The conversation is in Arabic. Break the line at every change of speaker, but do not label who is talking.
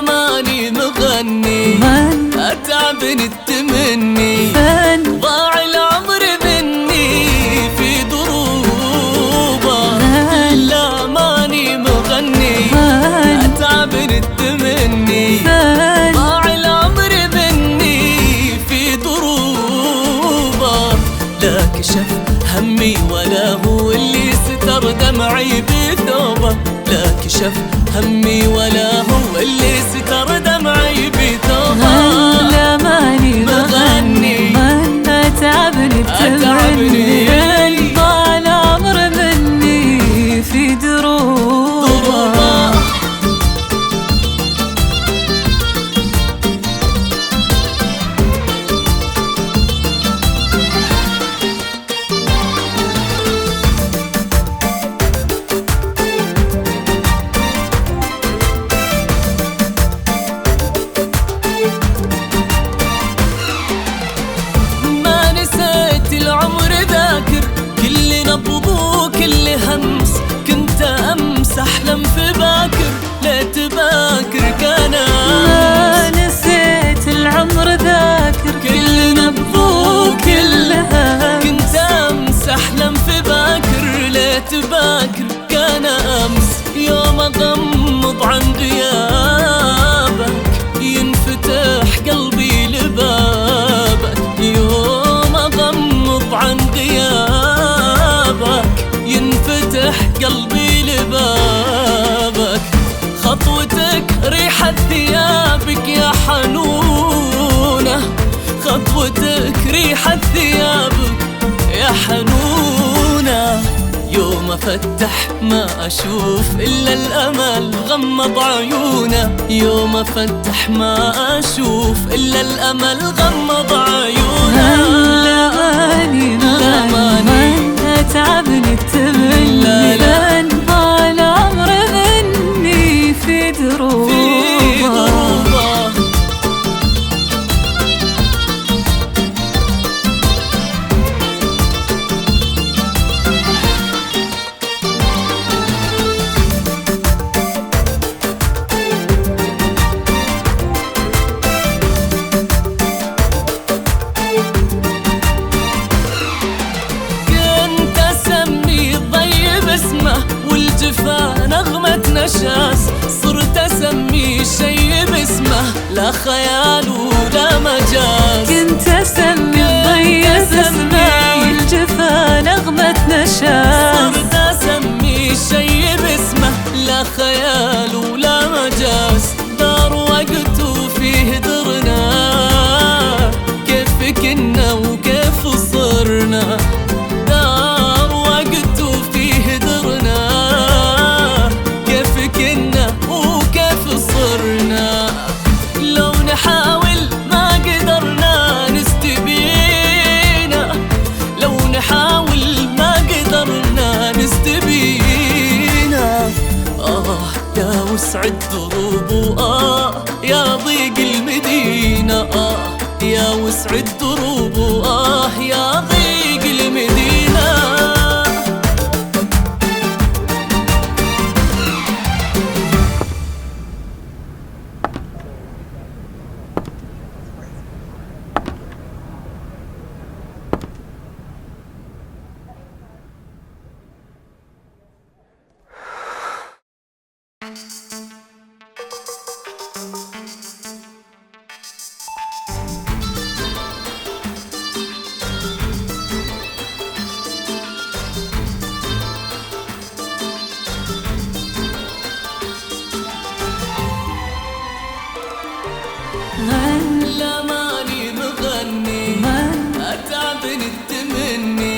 ماني مغني؟ أتعب التمني دمعي بثوبه لا كشف همي ولا تباكر كان أمس يوم أغمض عن غيابك ينفتح قلبي لبابك. يوم أغمض عن غيابك ينفتح قلبي لبابك. خطوتك ريحة ثيابك يا حنونة. خطوتك ريحة ثيابك يا حنونة. يوم افتح ما أشوف إلا الأمل غمض عيونه. يوم أفتح ما أشوف إلا الأمل غمض عيونه.
لا
خيال ولا مجاز
كنت أسمي الضي
أسمي.
اسمه والجفا نغمة نشاز.
صرت أسمي شي باسمه لا خيال. يا وسع الدروب آه يا ضيق المدينة آه يا وسع الدروب آه يا
من
لا ماني مغني؟
من؟
أتعبني التمني